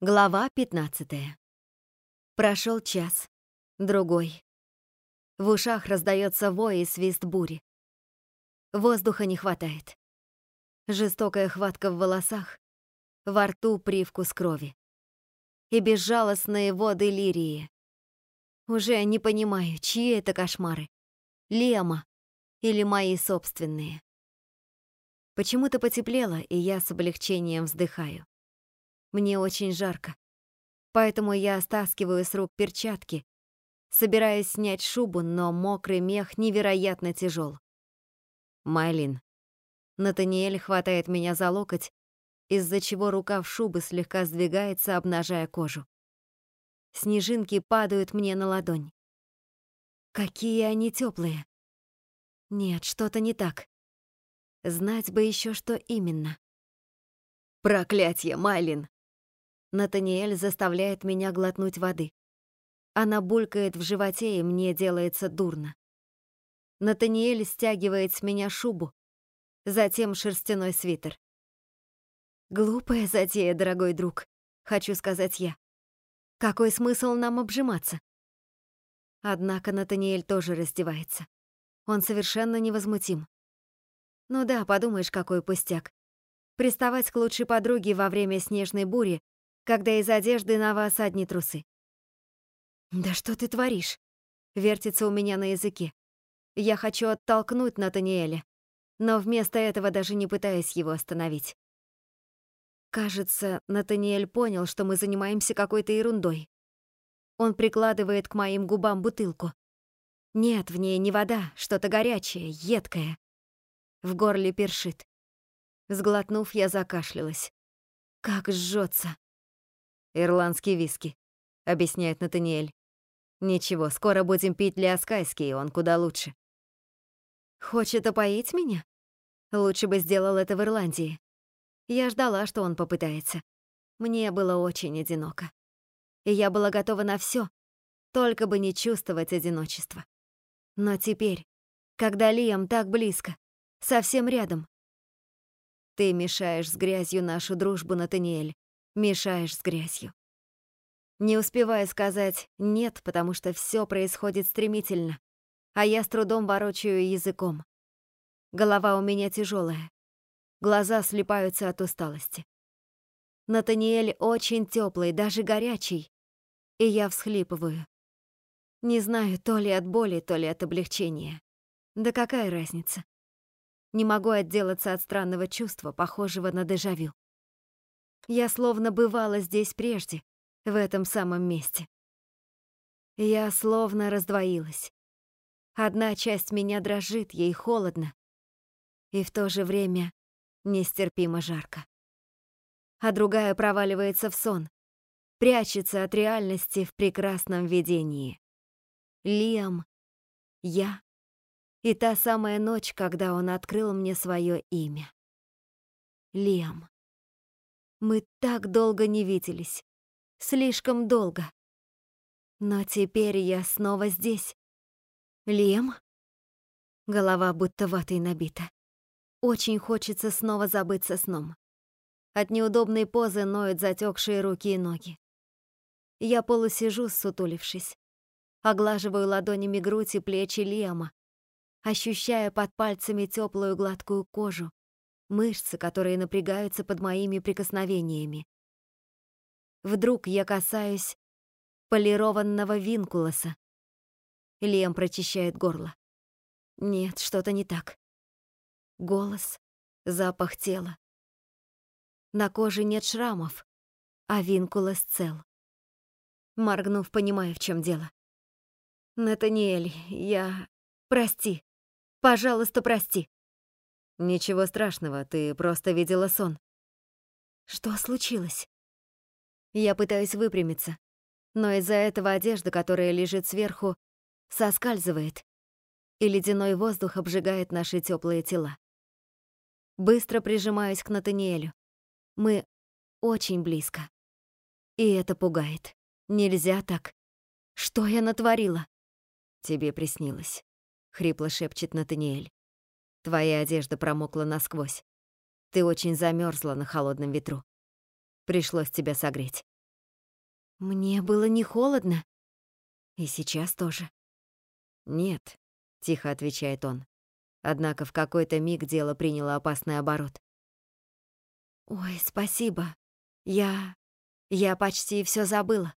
Глава 15. Прошел час, другой. В ушах раздается вой и свист бури. Воздуха не хватает. Жестокая хватка в волосах, во рту привкус крови. И безжалостные воды лирии. Уже не понимаю, чьи это кошмары. Лема или мои собственные. Почему-то потеплело, и я с облегчением вздыхаю. Мне очень жарко. Поэтому я стаскиваю с рук перчатки, собираясь снять шубу, но мокрый мех невероятно тяжел. Майлин. Натаниэль хватает меня за локоть, из-за чего рукав шубы слегка сдвигается, обнажая кожу. Снежинки падают мне на ладонь. Какие они теплые. Нет, что-то не так. Знать бы еще, что именно. Проклятье, Майлин! Натаниэль заставляет меня глотнуть воды. Она булькает в животе, и мне делается дурно. Натаниэль стягивает с меня шубу, затем шерстяной свитер. Глупая затея, дорогой друг, хочу сказать я. Какой смысл нам обжиматься? Однако Натаниэль тоже раздевается. Он совершенно невозмутим. Ну да, подумаешь, какой пустяк. Приставать к лучшей подруге во время снежной бури когда из одежды на вас одни трусы. «Да что ты творишь?» — вертится у меня на языке. Я хочу оттолкнуть Натаниэля, но вместо этого даже не пытаюсь его остановить. Кажется, Натаниэль понял, что мы занимаемся какой-то ерундой. Он прикладывает к моим губам бутылку. Нет, в ней не вода, что-то горячее, едкое. В горле першит. Сглотнув, я закашлялась. Как жжется. «Ирландский виски», — объясняет Натаниэль. «Ничего, скоро будем пить ляскайский, он куда лучше». «Хочет опоить меня? Лучше бы сделал это в Ирландии. Я ждала, что он попытается. Мне было очень одиноко. И я была готова на все, только бы не чувствовать одиночества. Но теперь, когда Лиам так близко, совсем рядом, ты мешаешь с грязью нашу дружбу, Натаниэль мешаешь с грязью. Не успеваю сказать «нет», потому что все происходит стремительно, а я с трудом ворочаю языком. Голова у меня тяжелая, глаза слепаются от усталости. Натаниэль очень теплый, даже горячий, и я всхлипываю. Не знаю, то ли от боли, то ли от облегчения. Да какая разница? Не могу отделаться от странного чувства, похожего на дежавю. Я словно бывала здесь прежде, в этом самом месте. Я словно раздвоилась. Одна часть меня дрожит, ей холодно, и в то же время нестерпимо жарко. А другая проваливается в сон, прячется от реальности в прекрасном видении. Лиам, я и та самая ночь, когда он открыл мне свое имя. Лиам. Мы так долго не виделись. Слишком долго. Но теперь я снова здесь. Лем? Голова будто ватой набита. Очень хочется снова забыться сном. От неудобной позы ноют затекшие руки и ноги. Я полусижу, сутулившись. Оглаживаю ладонями грудь и плечи Лиама, ощущая под пальцами теплую гладкую кожу, мышцы, которые напрягаются под моими прикосновениями. Вдруг я касаюсь полированного винкулоса. Лем прочищает горло. Нет, что-то не так. Голос, запах тела. На коже нет шрамов, а винкулос цел. Моргнув, понимаю, в чем дело. Натаниэль, я... Прости. Пожалуйста, прости. Ничего страшного, ты просто видела сон. Что случилось? Я пытаюсь выпрямиться, но из-за этого одежда, которая лежит сверху, соскальзывает, и ледяной воздух обжигает наши теплые тела. Быстро прижимаюсь к Натаниэлю. Мы очень близко. И это пугает. Нельзя так. Что я натворила? Тебе приснилось, хрипло шепчет Натаниэль. Твоя одежда промокла насквозь. Ты очень замерзла на холодном ветру. Пришлось тебя согреть. Мне было не холодно. И сейчас тоже. Нет, тихо отвечает он. Однако в какой-то миг дело приняло опасный оборот. Ой, спасибо. Я... я почти все забыла.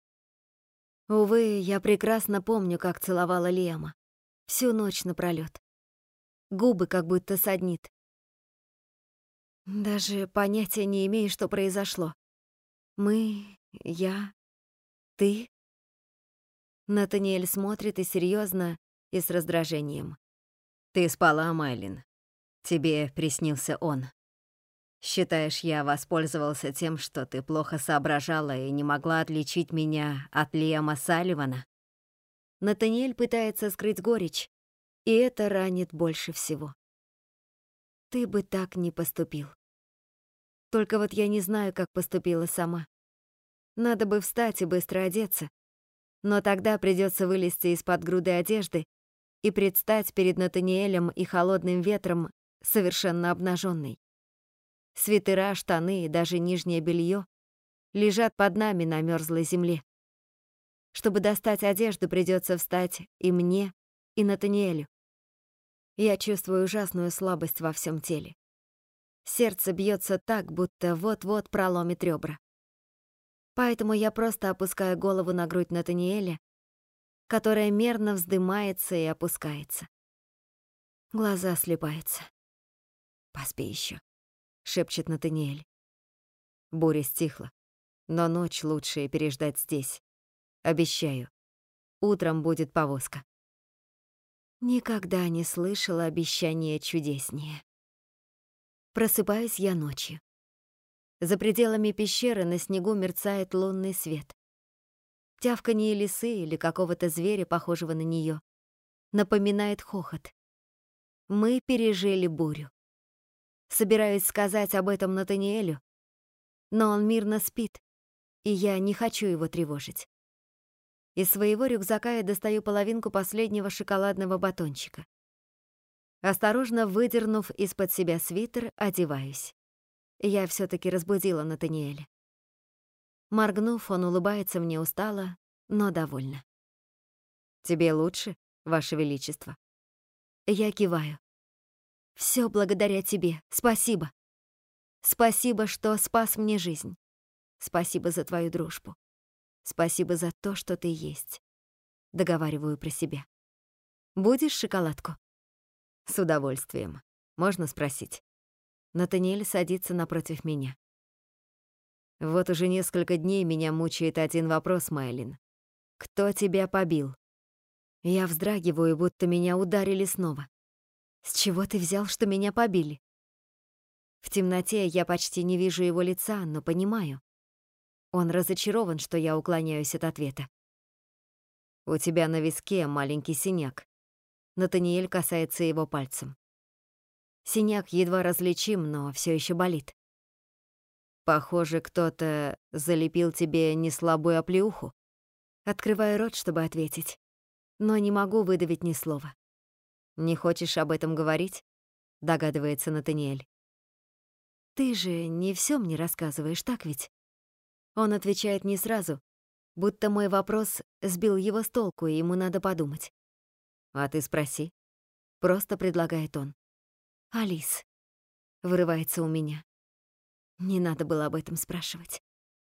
Увы, я прекрасно помню, как целовала Лема. Всю ночь напролёт. Губы как будто саднит. Даже понятия не имею, что произошло. Мы, я, ты. Натаниэль смотрит и серьезно, и с раздражением. Ты спала, Майлин. Тебе приснился он. Считаешь, я воспользовался тем, что ты плохо соображала и не могла отличить меня от Лиама Салливана? Натаниэль пытается скрыть горечь, и это ранит больше всего. Ты бы так не поступил. Только вот я не знаю, как поступила сама. Надо бы встать и быстро одеться. Но тогда придется вылезти из-под груды одежды и предстать перед Натаниэлем и холодным ветром совершенно обнаженной. Свитера, штаны и даже нижнее белье лежат под нами на мерзлой земле. Чтобы достать одежду, придется встать и мне, и Натаниэлю. Я чувствую ужасную слабость во всем теле. Сердце бьется так, будто вот-вот проломит ребра. Поэтому я просто опускаю голову на грудь Натаниэля, которая мерно вздымается и опускается. Глаза слепаются. «Поспи еще шепчет Натаниэль. Буря стихла, но ночь лучше переждать здесь. Обещаю. Утром будет повозка. Никогда не слышала обещания чудеснее. Просыпаюсь я ночью. За пределами пещеры на снегу мерцает лунный свет. Тявканье лисы или какого-то зверя, похожего на нее, напоминает хохот. Мы пережили бурю. Собираюсь сказать об этом Натаниэлю, но он мирно спит, и я не хочу его тревожить. Из своего рюкзака я достаю половинку последнего шоколадного батончика. Осторожно выдернув из-под себя свитер, одеваюсь. Я все таки разбудила Натаниэля. Моргнув, он улыбается мне устало, но довольно. «Тебе лучше, Ваше Величество?» Я киваю. Все благодаря тебе. Спасибо. Спасибо, что спас мне жизнь. Спасибо за твою дружбу. Спасибо за то, что ты есть. Договариваю про себя. Будешь шоколадку? С удовольствием. Можно спросить? Натаниэль садится напротив меня. Вот уже несколько дней меня мучает один вопрос, Майлин. Кто тебя побил? Я вздрагиваю, будто меня ударили снова. С чего ты взял, что меня побили? В темноте я почти не вижу его лица, но понимаю. Он разочарован, что я уклоняюсь от ответа. У тебя на виске маленький синяк. Натаниэль касается его пальцем. Синяк едва различим, но все еще болит. Похоже, кто-то залепил тебе неслабую оплеуху. Открываю рот, чтобы ответить, но не могу выдавить ни слова. «Не хочешь об этом говорить?» — догадывается Натаниэль. «Ты же не все мне рассказываешь, так ведь?» Он отвечает не сразу, будто мой вопрос сбил его с толку, и ему надо подумать. «А ты спроси», — просто предлагает он. «Алис», — вырывается у меня. Не надо было об этом спрашивать.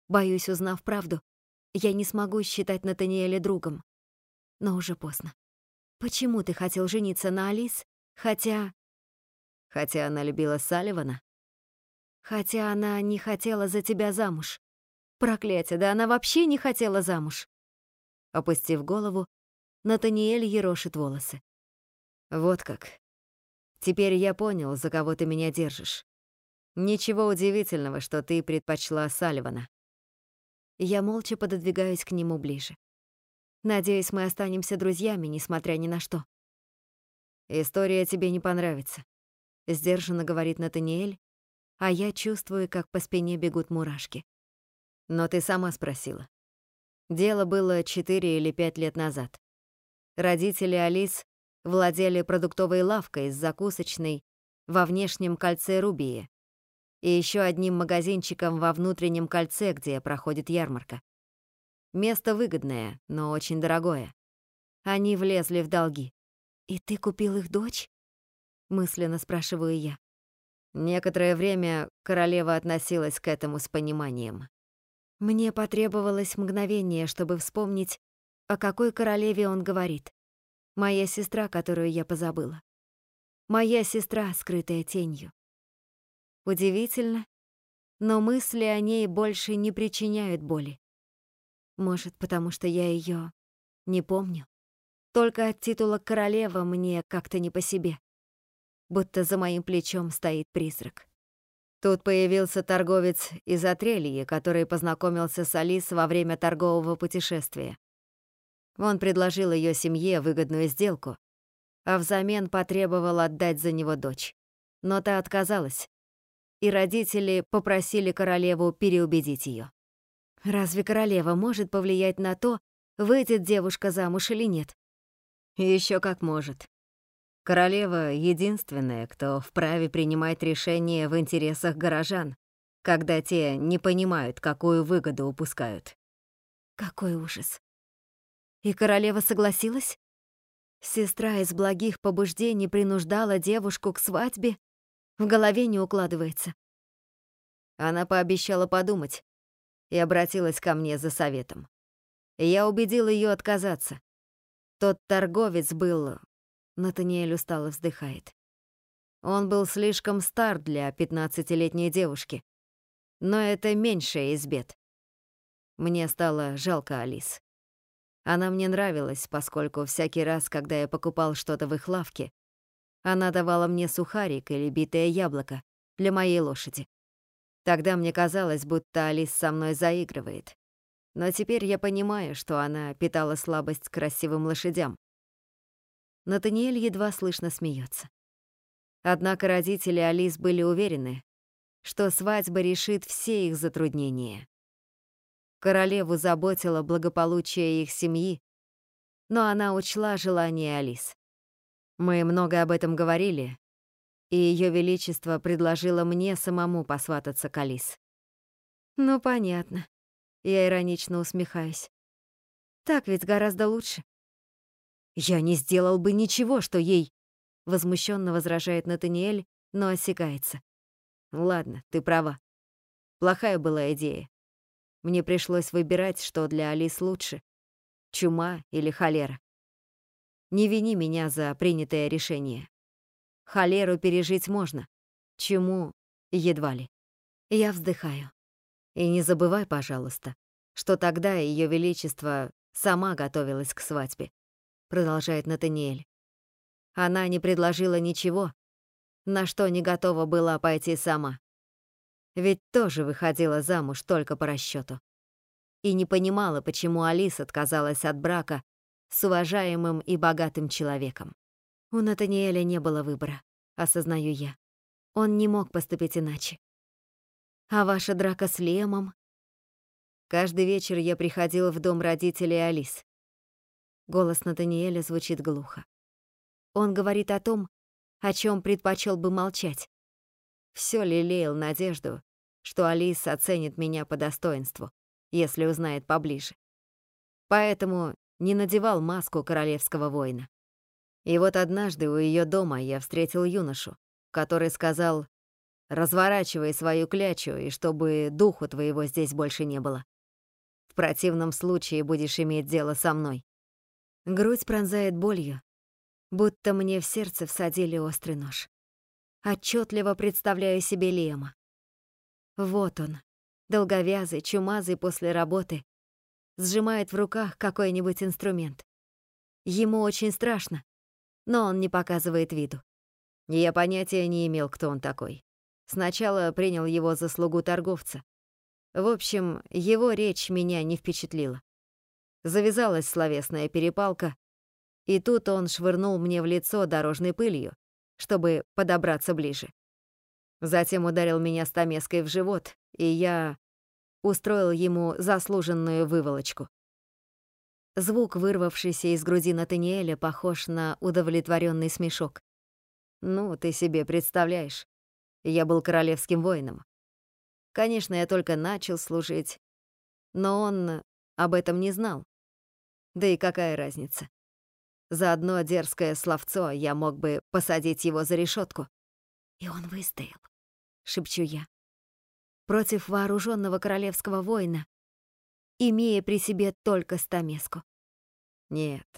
Боюсь, узнав правду, я не смогу считать Натаниэля другом. Но уже поздно. Почему ты хотел жениться на Алис, хотя... Хотя она любила Салливана? Хотя она не хотела за тебя замуж. Проклятие, да она вообще не хотела замуж. Опустив голову, Натаниэль ерошит волосы. Вот как. Теперь я понял, за кого ты меня держишь. Ничего удивительного, что ты предпочла Салливана. Я молча пододвигаюсь к нему ближе. Надеюсь, мы останемся друзьями, несмотря ни на что. История тебе не понравится, сдержанно говорит Натаниэль, а я чувствую, как по спине бегут мурашки. Но ты сама спросила. Дело было четыре или пять лет назад. Родители Алис владели продуктовой лавкой с закусочной во внешнем кольце Рубии и еще одним магазинчиком во внутреннем кольце, где проходит ярмарка. Место выгодное, но очень дорогое. Они влезли в долги. «И ты купил их дочь?» — мысленно спрашиваю я. Некоторое время королева относилась к этому с пониманием. Мне потребовалось мгновение, чтобы вспомнить, о какой королеве он говорит. Моя сестра, которую я позабыла. Моя сестра, скрытая тенью. Удивительно, но мысли о ней больше не причиняют боли. Может, потому что я ее не помню. Только от титула королева мне как-то не по себе. Будто за моим плечом стоит призрак. Тут появился торговец из Атрелии, который познакомился с Алис во время торгового путешествия. Он предложил ее семье выгодную сделку, а взамен потребовал отдать за него дочь. Но та отказалась, и родители попросили королеву переубедить ее. Разве королева может повлиять на то, выйдет девушка замуж или нет? Еще как может. Королева — единственная, кто вправе принимать решения в интересах горожан, когда те не понимают, какую выгоду упускают. Какой ужас. И королева согласилась? Сестра из благих побуждений принуждала девушку к свадьбе? В голове не укладывается. Она пообещала подумать и обратилась ко мне за советом. Я убедил ее отказаться. Тот торговец был... Натаниэль устало вздыхает. Он был слишком стар для пятнадцатилетней девушки. Но это меньшая из бед. Мне стало жалко Алис. Она мне нравилась, поскольку всякий раз, когда я покупал что-то в их лавке, она давала мне сухарик или битое яблоко для моей лошади. Тогда мне казалось, будто Алис со мной заигрывает. Но теперь я понимаю, что она питала слабость к красивым лошадям. Натаниэль едва слышно смеется. Однако родители Алис были уверены, что свадьба решит все их затруднения. Королеву заботило благополучие их семьи, но она учла желание Алис. Мы много об этом говорили, и Ее Величество предложило мне самому посвататься к Алис. Ну, понятно. Я иронично усмехаюсь. Так ведь гораздо лучше. Я не сделал бы ничего, что ей... Возмущенно возражает Натаниэль, но осекается. Ладно, ты права. Плохая была идея. Мне пришлось выбирать, что для Алис лучше. Чума или холера. Не вини меня за принятое решение. Холеру пережить можно. Чему едва ли. Я вздыхаю. И не забывай, пожалуйста, что тогда Ее Величество сама готовилась к свадьбе, продолжает Натаниэль. Она не предложила ничего, на что не готова была пойти сама. Ведь тоже выходила замуж только по расчету. И не понимала, почему Алис отказалась от брака с уважаемым и богатым человеком. У Натаниэля не было выбора, осознаю я. Он не мог поступить иначе. А ваша драка с Лемом? Каждый вечер я приходил в дом родителей Алис. Голос Натаниэля звучит глухо. Он говорит о том, о чем предпочел бы молчать. Все лелеял надежду, что Алис оценит меня по достоинству, если узнает поближе. Поэтому не надевал маску королевского воина. И вот однажды у ее дома я встретил юношу, который сказал Разворачивай свою клячу, и чтобы духу твоего здесь больше не было. В противном случае будешь иметь дело со мной. Грудь пронзает болью, будто мне в сердце всадили острый нож. Отчетливо представляю себе Лема. Вот он, долговязый, чумазый после работы, сжимает в руках какой-нибудь инструмент. Ему очень страшно, но он не показывает виду. Я понятия не имел, кто он такой. Сначала принял его за слугу торговца. В общем, его речь меня не впечатлила. Завязалась словесная перепалка, и тут он швырнул мне в лицо дорожной пылью, чтобы подобраться ближе. Затем ударил меня стамеской в живот, и я устроил ему заслуженную выволочку. Звук, вырвавшийся из груди Натаниэля, похож на удовлетворенный смешок. Ну, ты себе представляешь. Я был королевским воином. Конечно, я только начал служить, но он об этом не знал. Да и какая разница? За одно дерзкое словцо я мог бы посадить его за решетку. И он выстоял, шепчу я. Против вооруженного королевского воина, имея при себе только стамеску. Нет,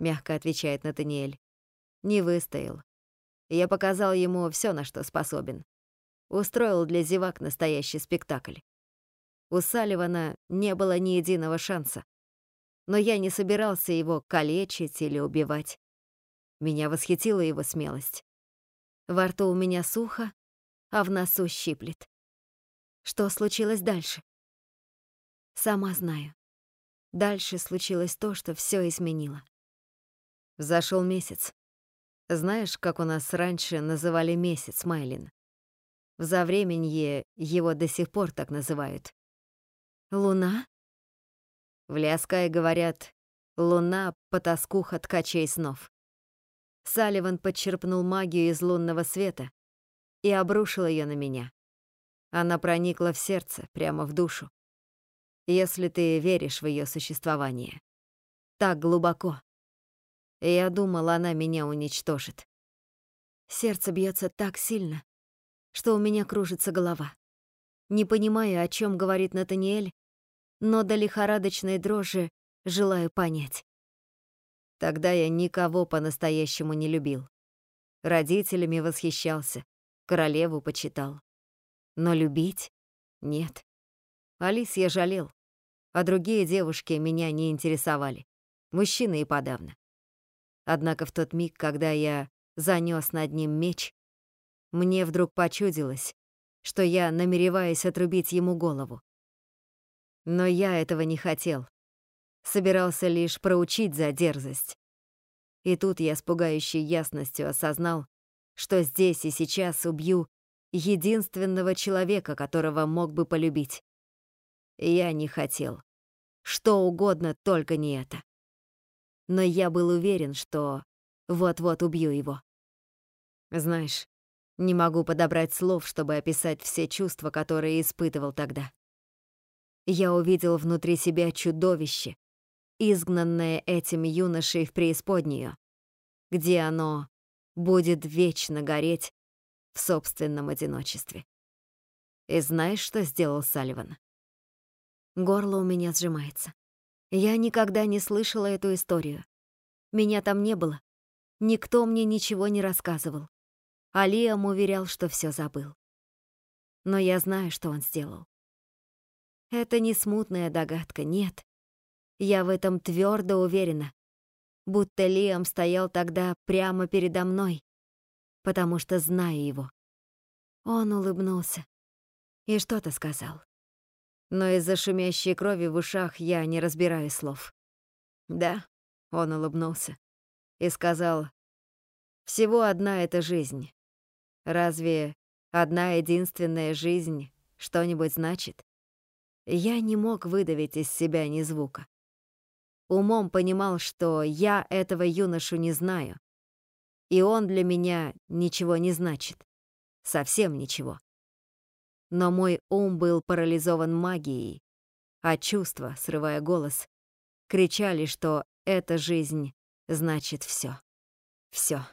мягко отвечает Натаниэль. Не выстоял. Я показал ему все, на что способен. Устроил для зевак настоящий спектакль. У Салливана не было ни единого шанса но я не собирался его калечить или убивать. Меня восхитила его смелость. Во рту у меня сухо, а в носу щиплет. Что случилось дальше? Сама знаю. Дальше случилось то, что все изменило. Зашел месяц. Знаешь, как у нас раньше называли месяц, Майлин? В завременье его до сих пор так называют. Луна? В Ляскае говорят «луна — потаскуха ткачей снов». Салливан подчерпнул магию из лунного света и обрушил ее на меня. Она проникла в сердце, прямо в душу. Если ты веришь в ее существование. Так глубоко. Я думал, она меня уничтожит. Сердце бьется так сильно, что у меня кружится голова. Не понимаю, о чем говорит Натаниэль, но до лихорадочной дрожи желаю понять. Тогда я никого по-настоящему не любил. Родителями восхищался, королеву почитал. Но любить — нет. Алис я жалел, а другие девушки меня не интересовали. Мужчины и подавно. Однако в тот миг, когда я занёс над ним меч, мне вдруг почудилось, что я намереваюсь отрубить ему голову. Но я этого не хотел. Собирался лишь проучить за дерзость. И тут я с пугающей ясностью осознал, что здесь и сейчас убью единственного человека, которого мог бы полюбить. Я не хотел. Что угодно, только не это. Но я был уверен, что вот-вот убью его. Знаешь, не могу подобрать слов, чтобы описать все чувства, которые испытывал тогда я увидел внутри себя чудовище, изгнанное этим юношей в преисподнюю, где оно будет вечно гореть в собственном одиночестве. И знаешь, что сделал Салливан? Горло у меня сжимается. Я никогда не слышала эту историю. Меня там не было. Никто мне ничего не рассказывал. Алиам уверял, что все забыл. Но я знаю, что он сделал. Это не смутная догадка, нет. Я в этом твердо уверена. Будто Лиам стоял тогда прямо передо мной, потому что знаю его. Он улыбнулся и что-то сказал. Но из-за шумящей крови в ушах я не разбираю слов. Да, он улыбнулся и сказал, «Всего одна эта жизнь. Разве одна единственная жизнь что-нибудь значит?» Я не мог выдавить из себя ни звука. Умом понимал, что я этого юношу не знаю, и он для меня ничего не значит. Совсем ничего. Но мой ум был парализован магией, а чувства, срывая голос, кричали, что эта жизнь значит все, все.